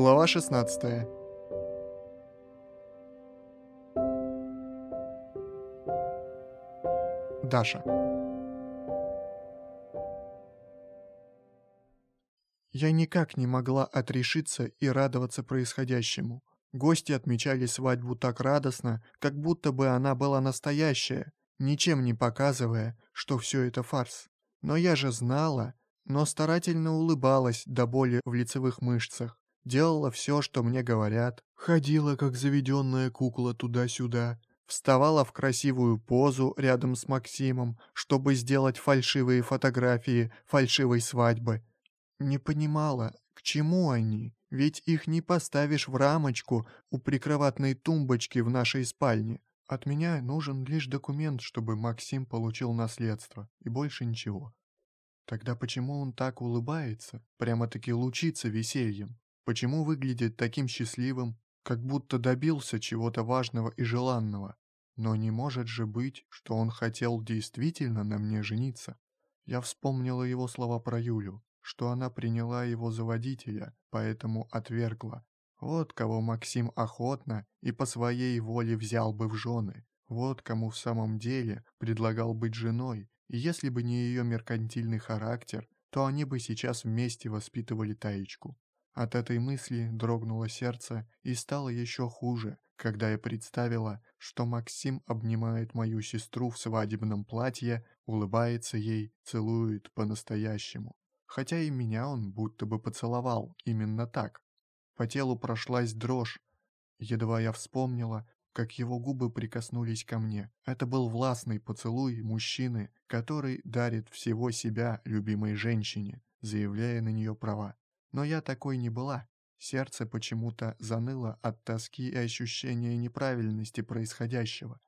Глава 16 Даша Я никак не могла отрешиться и радоваться происходящему. Гости отмечали свадьбу так радостно, как будто бы она была настоящая, ничем не показывая, что все это фарс. Но я же знала, но старательно улыбалась до боли в лицевых мышцах, делала все, что мне говорят, ходила как заведенная кукла туда-сюда, вставала в красивую позу рядом с Максимом, чтобы сделать фальшивые фотографии фальшивой свадьбы. Не понимала, к чему они, ведь их не поставишь в рамочку у прикроватной тумбочки в нашей спальне. От меня нужен лишь документ, чтобы Максим получил наследство, и больше ничего. Тогда почему он так улыбается, прямо-таки лучится весельем? Почему выглядит таким счастливым, как будто добился чего-то важного и желанного? Но не может же быть, что он хотел действительно на мне жениться. Я вспомнила его слова про Юлю, что она приняла его за водителя, поэтому отвергла. Вот кого Максим охотно и по своей воле взял бы в жены. Вот кому в самом деле предлагал быть женой, и если бы не ее меркантильный характер, то они бы сейчас вместе воспитывали Таечку. От этой мысли дрогнуло сердце и стало еще хуже, когда я представила, что Максим обнимает мою сестру в свадебном платье, улыбается ей, целует по-настоящему. Хотя и меня он будто бы поцеловал именно так. По телу прошлась дрожь. Едва я вспомнила, как его губы прикоснулись ко мне. Это был властный поцелуй мужчины, который дарит всего себя любимой женщине, заявляя на нее права. Но я такой не была. Сердце почему-то заныло от тоски и ощущения неправильности происходящего.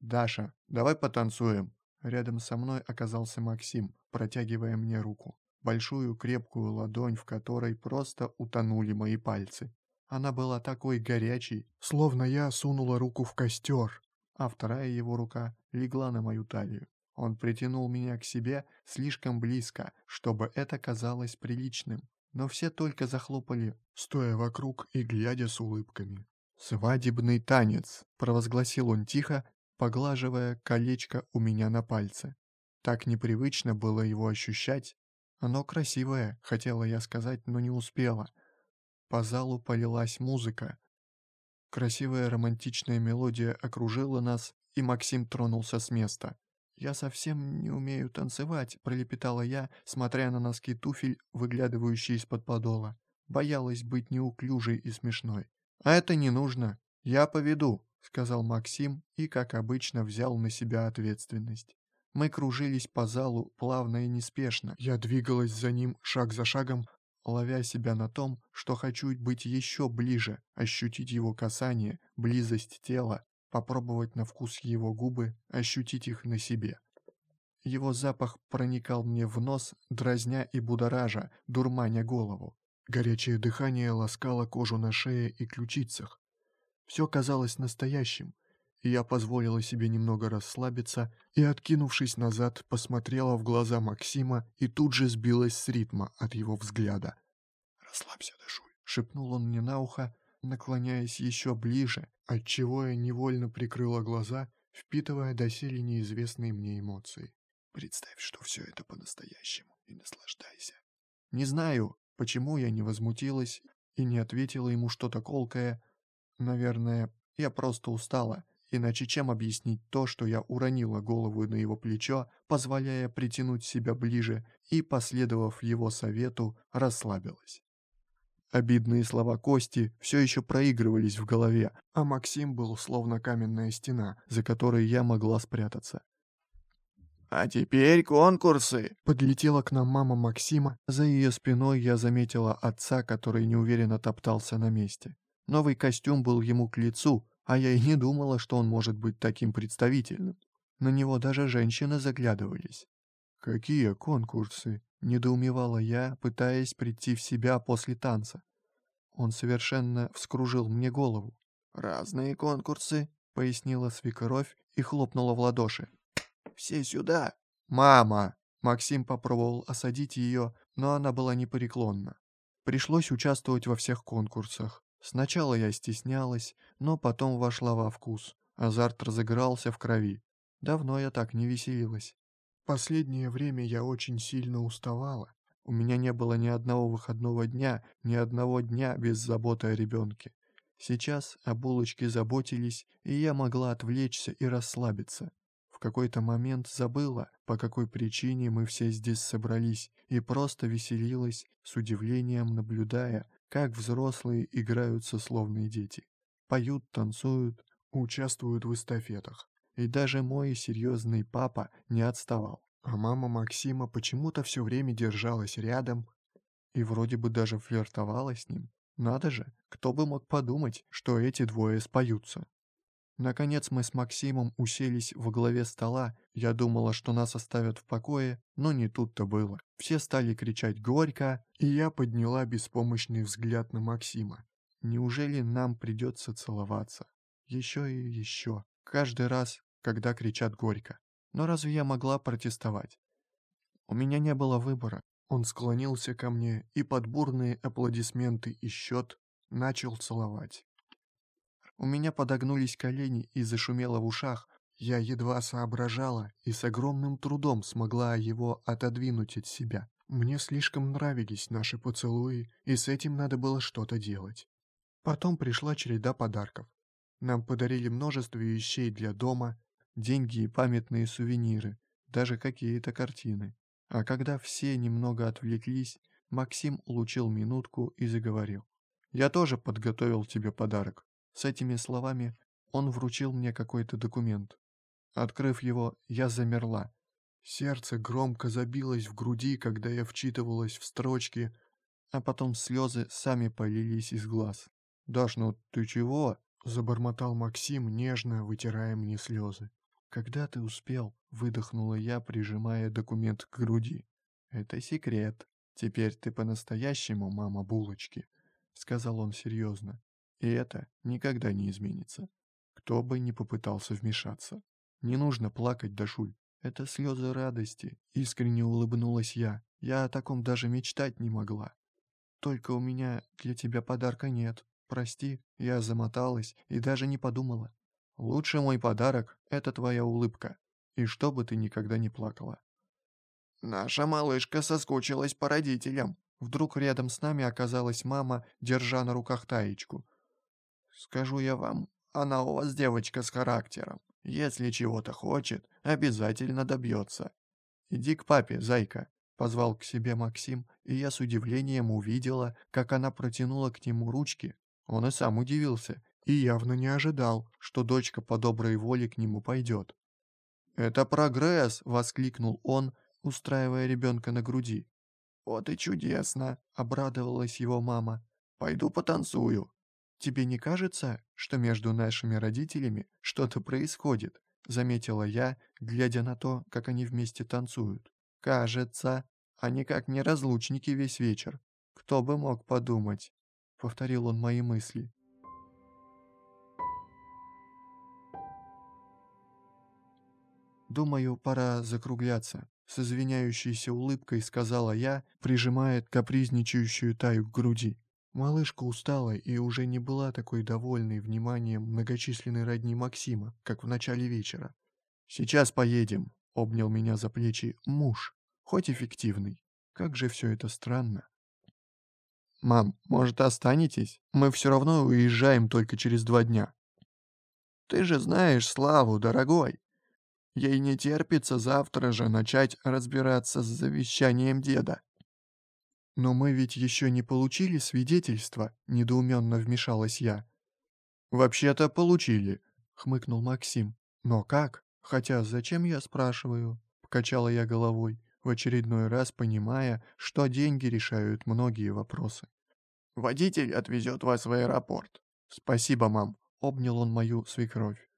«Даша, давай потанцуем!» Рядом со мной оказался Максим, протягивая мне руку. Большую крепкую ладонь, в которой просто утонули мои пальцы. Она была такой горячей, словно я сунула руку в костер, а вторая его рука легла на мою талию. Он притянул меня к себе слишком близко, чтобы это казалось приличным, но все только захлопали, стоя вокруг и глядя с улыбками. «Свадебный танец», — провозгласил он тихо, поглаживая колечко у меня на пальце. Так непривычно было его ощущать. Оно красивое, хотела я сказать, но не успела. По залу полилась музыка. Красивая романтичная мелодия окружила нас, и Максим тронулся с места. «Я совсем не умею танцевать», — пролепетала я, смотря на носки туфель, выглядывающие из-под подола. Боялась быть неуклюжей и смешной. «А это не нужно. Я поведу», — сказал Максим и, как обычно, взял на себя ответственность. Мы кружились по залу плавно и неспешно. Я двигалась за ним шаг за шагом, ловя себя на том, что хочу быть еще ближе, ощутить его касание, близость тела, попробовать на вкус его губы, ощутить их на себе. Его запах проникал мне в нос, дразня и будоража, дурманя голову. Горячее дыхание ласкало кожу на шее и ключицах. Все казалось настоящим, и я позволила себе немного расслабиться и, откинувшись назад, посмотрела в глаза Максима и тут же сбилась с ритма от его взгляда. «Расслабься, Дашуль», — шепнул он мне на ухо, наклоняясь еще ближе, отчего я невольно прикрыла глаза, впитывая доселе неизвестные мне эмоции. «Представь, что все это по-настоящему, и наслаждайся». Не знаю, почему я не возмутилась и не ответила ему что-то колкое. Наверное, я просто устала Иначе чем объяснить то, что я уронила голову на его плечо, позволяя притянуть себя ближе и, последовав его совету, расслабилась. Обидные слова Кости все еще проигрывались в голове, а Максим был словно каменная стена, за которой я могла спрятаться. «А теперь конкурсы!» Подлетела к нам мама Максима. За ее спиной я заметила отца, который неуверенно топтался на месте. Новый костюм был ему к лицу, а я и не думала, что он может быть таким представительным. На него даже женщины заглядывались. «Какие конкурсы?» — недоумевала я, пытаясь прийти в себя после танца. Он совершенно вскружил мне голову. «Разные конкурсы», — пояснила свекровь и хлопнула в ладоши. «Все сюда!» «Мама!» Максим попробовал осадить ее, но она была непреклонна. Пришлось участвовать во всех конкурсах. Сначала я стеснялась, но потом вошла во вкус. Азарт разыгрался в крови. Давно я так не веселилась. Последнее время я очень сильно уставала. У меня не было ни одного выходного дня, ни одного дня без заботы о ребенке. Сейчас о булочке заботились, и я могла отвлечься и расслабиться. В какой-то момент забыла, по какой причине мы все здесь собрались, и просто веселилась, с удивлением наблюдая, как взрослые играют со словные дети. Поют, танцуют, участвуют в эстафетах. И даже мой серьезный папа не отставал. А мама Максима почему-то все время держалась рядом и вроде бы даже флиртовала с ним. Надо же, кто бы мог подумать, что эти двое споются. Наконец мы с Максимом уселись во главе стола. Я думала, что нас оставят в покое, но не тут-то было. Все стали кричать «Горько!», и я подняла беспомощный взгляд на Максима. Неужели нам придется целоваться? Еще и еще. Каждый раз, когда кричат «Горько!». Но разве я могла протестовать? У меня не было выбора. Он склонился ко мне и под бурные аплодисменты и счет начал целовать. У меня подогнулись колени и зашумело в ушах. Я едва соображала и с огромным трудом смогла его отодвинуть от себя. Мне слишком нравились наши поцелуи, и с этим надо было что-то делать. Потом пришла череда подарков. Нам подарили множество вещей для дома, деньги и памятные сувениры, даже какие-то картины. А когда все немного отвлеклись, Максим улучил минутку и заговорил. «Я тоже подготовил тебе подарок. С этими словами он вручил мне какой-то документ. Открыв его, я замерла. Сердце громко забилось в груди, когда я вчитывалась в строчки, а потом слезы сами полились из глаз. «Даш, ну ты чего?» — забормотал Максим, нежно вытирая мне слезы. «Когда ты успел?» — выдохнула я, прижимая документ к груди. «Это секрет. Теперь ты по-настоящему мама булочки», — сказал он серьезно. И это никогда не изменится. Кто бы ни попытался вмешаться. Не нужно плакать, Дашуль. Это слезы радости. Искренне улыбнулась я. Я о таком даже мечтать не могла. Только у меня для тебя подарка нет. Прости, я замоталась и даже не подумала. Лучший мой подарок — это твоя улыбка. И чтобы ты никогда не плакала. Наша малышка соскучилась по родителям. Вдруг рядом с нами оказалась мама, держа на руках таечку. Скажу я вам, она у вас девочка с характером. Если чего-то хочет, обязательно добьется. Иди к папе, зайка, позвал к себе Максим, и я с удивлением увидела, как она протянула к нему ручки. Он и сам удивился, и явно не ожидал, что дочка по доброй воле к нему пойдет. «Это прогресс!» — воскликнул он, устраивая ребенка на груди. «Вот и чудесно!» — обрадовалась его мама. «Пойду потанцую». «Тебе не кажется, что между нашими родителями что-то происходит?» — заметила я, глядя на то, как они вместе танцуют. «Кажется, они как неразлучники весь вечер. Кто бы мог подумать?» — повторил он мои мысли. «Думаю, пора закругляться», — с извиняющейся улыбкой сказала я, прижимая капризничающую таю к груди. Малышка устала и уже не была такой довольной вниманием многочисленной родни Максима, как в начале вечера. «Сейчас поедем», — обнял меня за плечи муж, хоть эффективный. Как же все это странно. «Мам, может, останетесь? Мы все равно уезжаем только через два дня». «Ты же знаешь Славу, дорогой. Ей не терпится завтра же начать разбираться с завещанием деда. «Но мы ведь еще не получили свидетельства», — недоуменно вмешалась я. «Вообще-то получили», — хмыкнул Максим. «Но как? Хотя зачем я спрашиваю?» — покачала я головой, в очередной раз понимая, что деньги решают многие вопросы. «Водитель отвезет вас в аэропорт». «Спасибо, мам», — обнял он мою свекровь.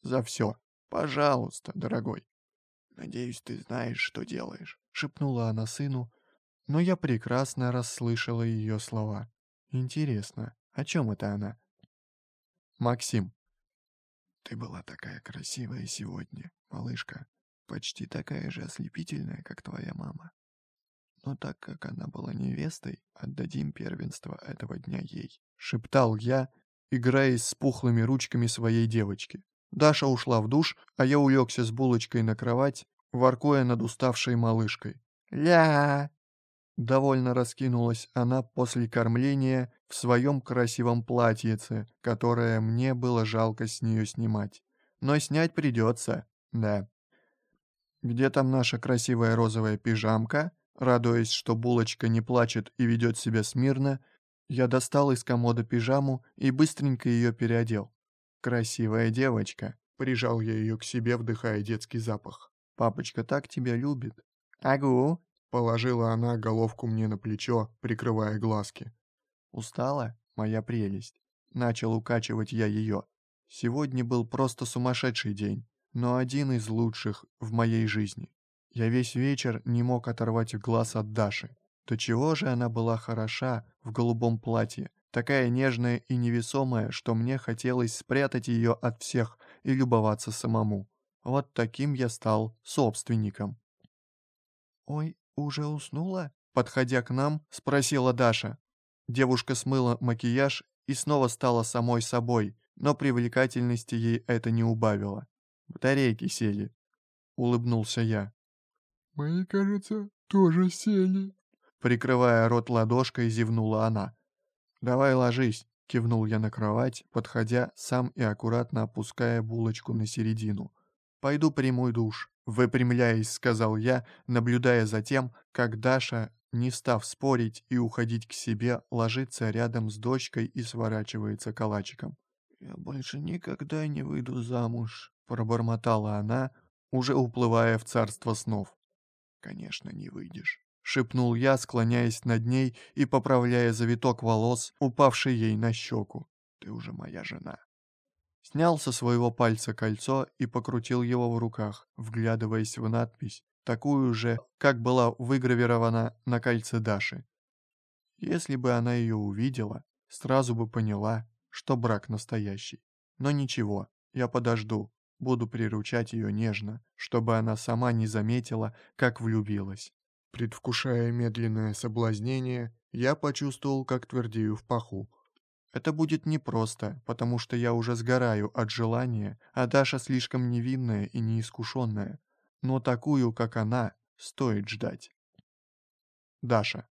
«За все. Пожалуйста, дорогой». «Надеюсь, ты знаешь, что делаешь», — шепнула она сыну, но я прекрасно расслышала ее слова. Интересно, о чем это она? Максим. Ты была такая красивая сегодня, малышка. Почти такая же ослепительная, как твоя мама. Но так как она была невестой, отдадим первенство этого дня ей», — шептал я, играясь с пухлыми ручками своей девочки. Даша ушла в душ, а я улегся с булочкой на кровать, воркуя над уставшей малышкой. «Ля!» Довольно раскинулась она после кормления в своем красивом платьице, которое мне было жалко с нее снимать. Но снять придется, да. «Где там наша красивая розовая пижамка?» Радуясь, что булочка не плачет и ведет себя смирно, я достал из комода пижаму и быстренько ее переодел. «Красивая девочка», — прижал я ее к себе, вдыхая детский запах. «Папочка так тебя любит». «Агу», Положила она головку мне на плечо, прикрывая глазки. «Устала, моя прелесть?» Начал укачивать я ее. Сегодня был просто сумасшедший день, но один из лучших в моей жизни. Я весь вечер не мог оторвать глаз от Даши. То чего же она была хороша в голубом платье, такая нежная и невесомая, что мне хотелось спрятать ее от всех и любоваться самому. Вот таким я стал собственником. «Ой, «Уже уснула?» Подходя к нам, спросила Даша. Девушка смыла макияж и снова стала самой собой, но привлекательности ей это не убавило. «Батарейки сели», — улыбнулся я. «Мои, кажется, тоже сели», — прикрывая рот ладошкой, зевнула она. «Давай ложись», — кивнул я на кровать, подходя сам и аккуратно опуская булочку на середину. «Пойду приму душ». Выпрямляясь, сказал я, наблюдая за тем, как Даша, не став спорить и уходить к себе, ложится рядом с дочкой и сворачивается калачиком. «Я больше никогда не выйду замуж», — пробормотала она, уже уплывая в царство снов. «Конечно, не выйдешь», — шепнул я, склоняясь над ней и поправляя завиток волос, упавший ей на щеку. «Ты уже моя жена». Снял со своего пальца кольцо и покрутил его в руках, вглядываясь в надпись, такую же, как была выгравирована на кольце Даши. Если бы она ее увидела, сразу бы поняла, что брак настоящий. Но ничего, я подожду, буду приручать ее нежно, чтобы она сама не заметила, как влюбилась. Предвкушая медленное соблазнение, я почувствовал, как твердею в паху. Это будет непросто, потому что я уже сгораю от желания, а Даша слишком невинная и неискушенная. Но такую, как она, стоит ждать. Даша.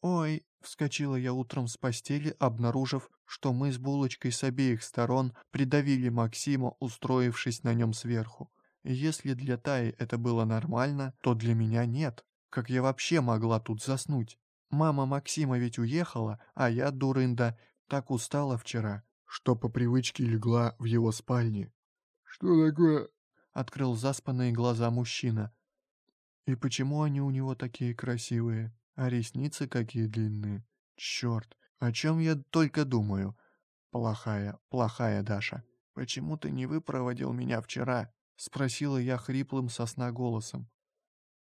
«Ой», — вскочила я утром с постели, обнаружив, что мы с булочкой с обеих сторон придавили Максима, устроившись на нем сверху. Если для Таи это было нормально, то для меня нет. Как я вообще могла тут заснуть? Мама Максима ведь уехала, а я, дурында, так устала вчера, что по привычке легла в его спальне. «Что такое?» — открыл заспанные глаза мужчина. «И почему они у него такие красивые, а ресницы какие длинные? Черт, о чем я только думаю? Плохая, плохая Даша. Почему ты не выпроводил меня вчера?» — спросила я хриплым сосна голосом.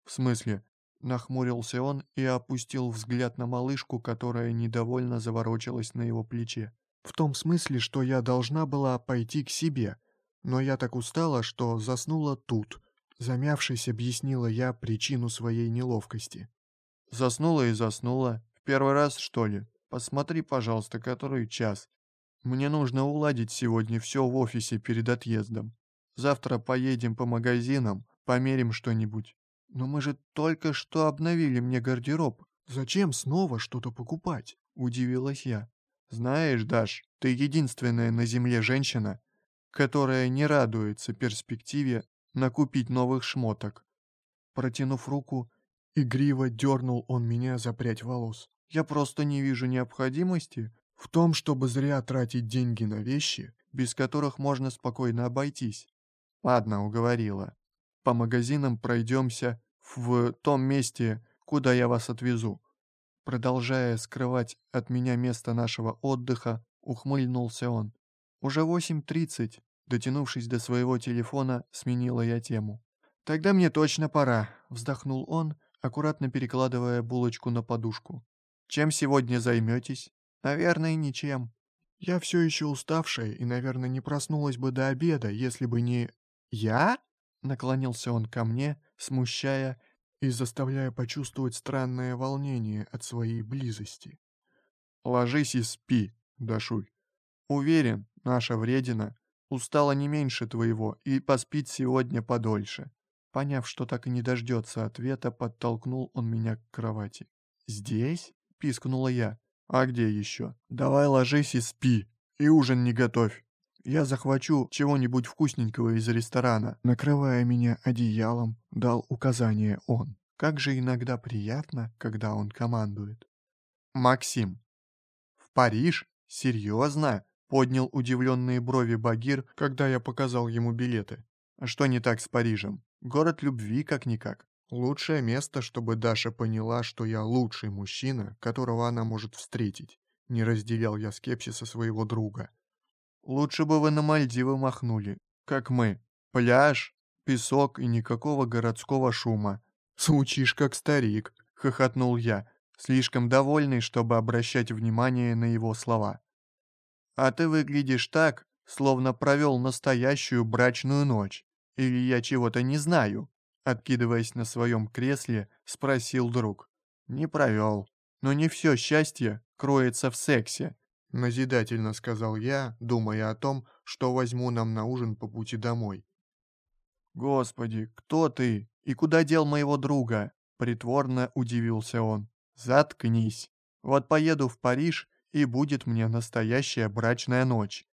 «В смысле?» Нахмурился он и опустил взгляд на малышку, которая недовольно заворочилась на его плече. «В том смысле, что я должна была пойти к себе, но я так устала, что заснула тут», замявшись, объяснила я причину своей неловкости. «Заснула и заснула. В первый раз, что ли? Посмотри, пожалуйста, который час. Мне нужно уладить сегодня все в офисе перед отъездом. Завтра поедем по магазинам, померим что-нибудь. «Но мы же только что обновили мне гардероб. Зачем снова что-то покупать?» – удивилась я. «Знаешь, Даш, ты единственная на земле женщина, которая не радуется перспективе накупить новых шмоток». Протянув руку, игриво дернул он меня за прядь волос. «Я просто не вижу необходимости в том, чтобы зря тратить деньги на вещи, без которых можно спокойно обойтись». «Ладно, уговорила. По магазинам пройдемся в том месте, куда я вас отвезу». Продолжая скрывать от меня место нашего отдыха, ухмыльнулся он. «Уже 8.30», дотянувшись до своего телефона, сменила я тему. «Тогда мне точно пора», — вздохнул он, аккуратно перекладывая булочку на подушку. «Чем сегодня займетесь?» «Наверное, ничем». «Я все еще уставшая и, наверное, не проснулась бы до обеда, если бы не...» «Я?» — наклонился он ко мне, смущая и заставляя почувствовать странное волнение от своей близости. «Ложись и спи, Дашуль. Уверен, наша вредина устала не меньше твоего и поспит сегодня подольше». Поняв, что так и не дождется ответа, подтолкнул он меня к кровати. «Здесь?» — пискнула я. «А где еще? Давай ложись и спи, и ужин не готовь. Я захвачу чего-нибудь вкусненького из ресторана». Накрывая меня одеялом, дал указание он. Как же иногда приятно, когда он командует. «Максим». «В Париж? Серьезно?» — поднял удивленные брови Багир, когда я показал ему билеты. «А что не так с Парижем? Город любви как-никак. Лучшее место, чтобы Даша поняла, что я лучший мужчина, которого она может встретить. Не разделял я скепсиса своего друга. Лучше бы вы на Мальдивы махнули, как мы. Пляж, песок и никакого городского шума. Звучишь как старик, хохотнул я, слишком довольный, чтобы обращать внимание на его слова. А ты выглядишь так, словно провел настоящую брачную ночь. Или я чего-то не знаю?» Откидываясь на своем кресле, спросил друг. «Не провел. Но не все счастье кроется в сексе», — назидательно сказал я, думая о том, что возьму нам на ужин по пути домой. «Господи, кто ты? И куда дел моего друга?» — притворно удивился он. «Заткнись. Вот поеду в Париж, и будет мне настоящая брачная ночь.